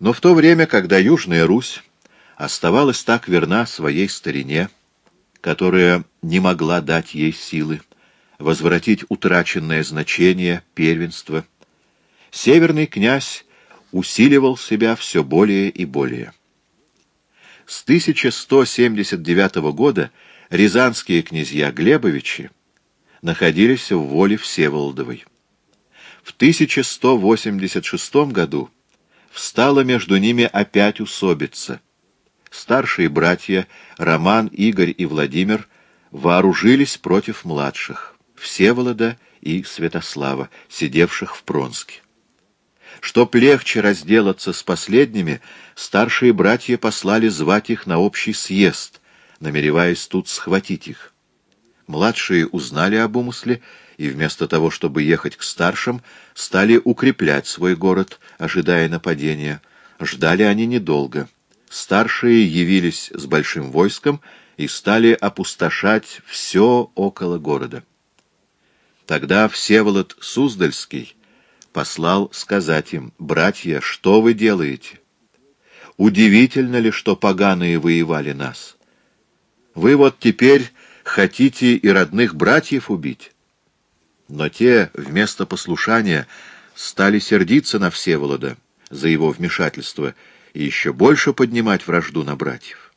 Но в то время, когда Южная Русь оставалась так верна своей старине, которая не могла дать ей силы, возвратить утраченное значение первенства, северный князь усиливал себя все более и более. С 1179 года рязанские князья Глебовичи находились в воле Всеволодовой. В 1186 году встала между ними опять усобица. Старшие братья Роман, Игорь и Владимир вооружились против младших, Всеволода и Святослава, сидевших в Пронске. Чтоб легче разделаться с последними, старшие братья послали звать их на общий съезд, намереваясь тут схватить их. Младшие узнали об умысле и вместо того, чтобы ехать к старшим, стали укреплять свой город, ожидая нападения. Ждали они недолго. Старшие явились с большим войском и стали опустошать все около города. Тогда Всеволод Суздальский послал сказать им, «Братья, что вы делаете? Удивительно ли, что поганые воевали нас? Вы вот теперь хотите и родных братьев убить?» Но те вместо послушания стали сердиться на Всеволода за его вмешательство и еще больше поднимать вражду на братьев.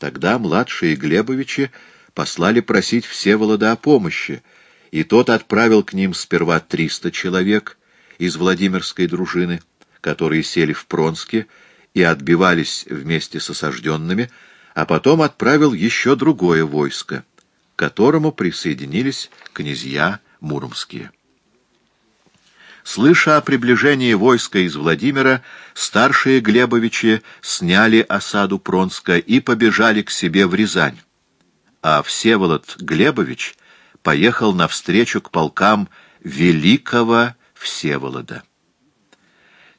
Тогда младшие Глебовичи послали просить Всеволода о помощи, и тот отправил к ним сперва триста человек из Владимирской дружины, которые сели в Пронске и отбивались вместе с осажденными, а потом отправил еще другое войско, к которому присоединились князья муромские. Слыша о приближении войска из Владимира, старшие Глебовичи сняли осаду Пронска и побежали к себе в Рязань. А Всеволод Глебович поехал навстречу к полкам великого Всеволода.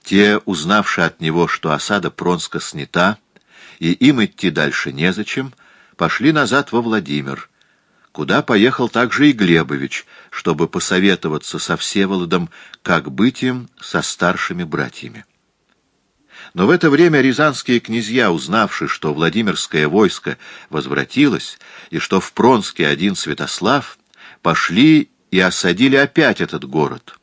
Те, узнавши от него, что осада Пронска снята, и им идти дальше незачем, пошли назад во Владимир, куда поехал также и Глебович, чтобы посоветоваться со Всеволодом, как быть им со старшими братьями. Но в это время рязанские князья, узнавши, что Владимирское войско возвратилось, и что в Пронске один Святослав, пошли и осадили опять этот город,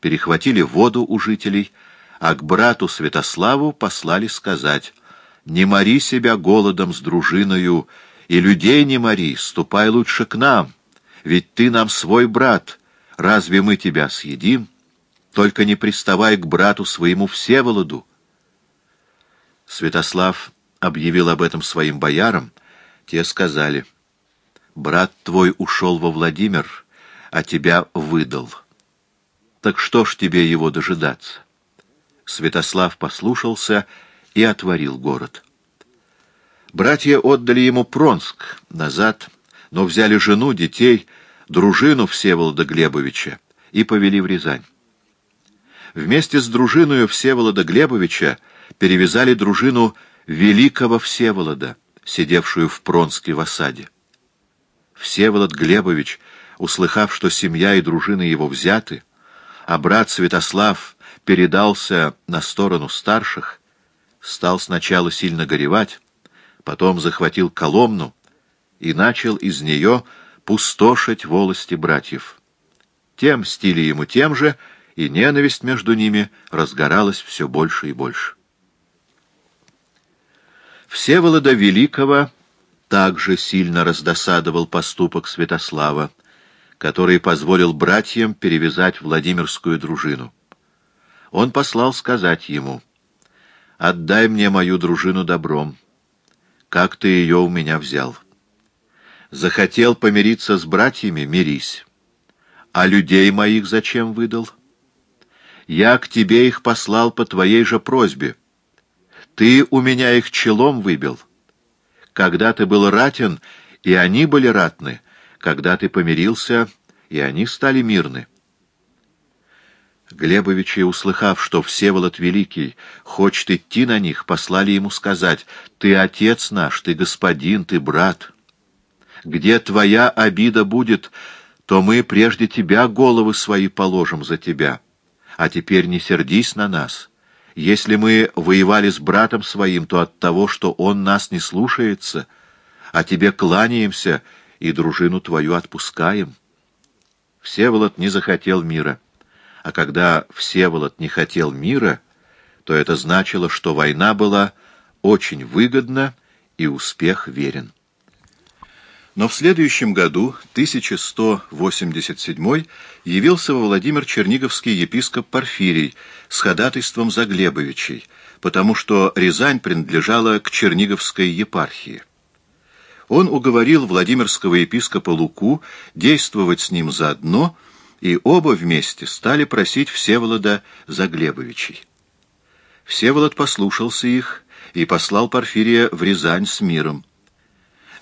перехватили воду у жителей, а к брату Святославу послали сказать «Не мори себя голодом с дружиною, и людей не мори, ступай лучше к нам, ведь ты нам свой брат, разве мы тебя съедим? Только не приставай к брату своему Всеволоду». Святослав объявил об этом своим боярам, те сказали, «Брат твой ушел во Владимир, а тебя выдал. Так что ж тебе его дожидаться?» Святослав послушался и отворил город. Братья отдали ему Пронск назад, но взяли жену, детей, дружину Всеволода Глебовича и повели в Рязань. Вместе с дружиной Всеволода Глебовича перевязали дружину великого Всеволода, сидевшую в Пронске в осаде. Всеволод Глебович, услыхав, что семья и дружина его взяты, а брат Святослав передался на сторону старших, стал сначала сильно горевать, потом захватил Коломну и начал из нее пустошить волости братьев. Тем мстили ему тем же, и ненависть между ними разгоралась все больше и больше. Всеволода Великого также сильно раздосадовал поступок Святослава, который позволил братьям перевязать Владимирскую дружину. Он послал сказать ему, «Отдай мне мою дружину добром, как ты ее у меня взял. Захотел помириться с братьями — мирись. А людей моих зачем выдал? Я к тебе их послал по твоей же просьбе. Ты у меня их челом выбил. Когда ты был ратен, и они были ратны. Когда ты помирился, и они стали мирны. Глебовичи, услыхав, что Всеволод Великий хочет идти на них, послали ему сказать, «Ты отец наш, ты господин, ты брат. Где твоя обида будет, то мы прежде тебя головы свои положим за тебя. А теперь не сердись на нас, Если мы воевали с братом своим, то от того, что он нас не слушается, а тебе кланяемся и дружину твою отпускаем. Всеволод не захотел мира. А когда Всеволод не хотел мира, то это значило, что война была очень выгодна и успех верен. Но в следующем году, 1187 явился во Владимир Черниговский епископ Порфирий с ходатайством за Глебовичей, потому что Рязань принадлежала к Черниговской епархии. Он уговорил Владимирского епископа Луку действовать с ним заодно, и оба вместе стали просить Всеволода за Глебовичей. Всеволод послушался их и послал Порфирия в Рязань с миром.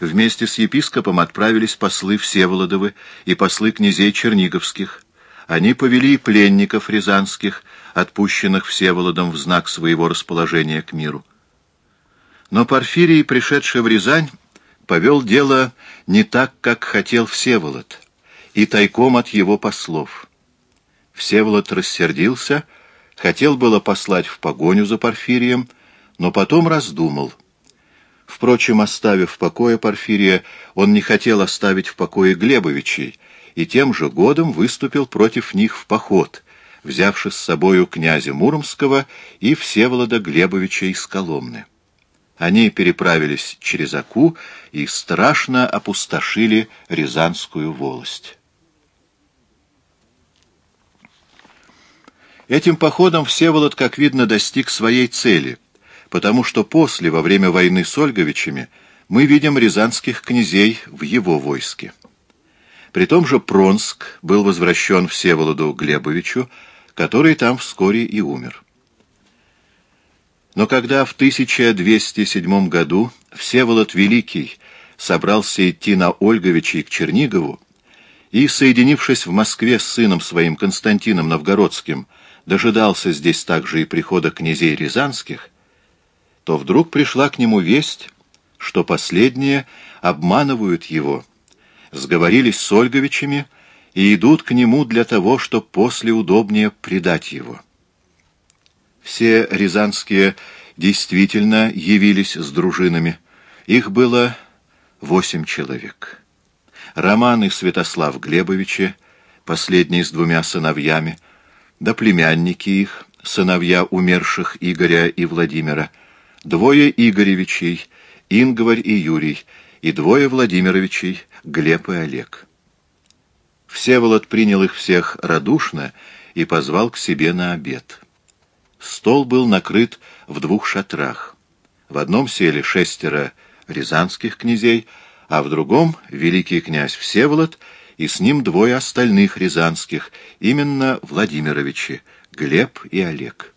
Вместе с епископом отправились послы Всеволодовы и послы князей Черниговских. Они повели пленников рязанских, отпущенных Всеволодом в знак своего расположения к миру. Но Порфирий, пришедший в Рязань, повел дело не так, как хотел Всеволод, и тайком от его послов. Всеволод рассердился, хотел было послать в погоню за Порфирием, но потом раздумал — Впрочем, оставив в покое Порфирия, он не хотел оставить в покое Глебовичей, и тем же годом выступил против них в поход, взявши с собою князя Муромского и Всеволода Глебовича из Коломны. Они переправились через Аку и страшно опустошили Рязанскую волость. Этим походом Всеволод, как видно, достиг своей цели — потому что после, во время войны с Ольговичами, мы видим рязанских князей в его войске. При том же Пронск был возвращен Всеволоду Глебовичу, который там вскоре и умер. Но когда в 1207 году Всеволод Великий собрался идти на Ольговичей к Чернигову, и, соединившись в Москве с сыном своим Константином Новгородским, дожидался здесь также и прихода князей Рязанских, то вдруг пришла к нему весть, что последние обманывают его, сговорились с Ольговичами и идут к нему для того, чтобы после удобнее предать его. Все рязанские действительно явились с дружинами. Их было восемь человек. Роман и Святослав Глебовичи, последний с двумя сыновьями, да племянники их, сыновья умерших Игоря и Владимира, двое Игоревичей, Ингварь и Юрий, и двое Владимировичей, Глеб и Олег. Всеволод принял их всех радушно и позвал к себе на обед. Стол был накрыт в двух шатрах. В одном сели шестеро рязанских князей, а в другом — великий князь Всеволод и с ним двое остальных рязанских, именно Владимировичи, Глеб и Олег.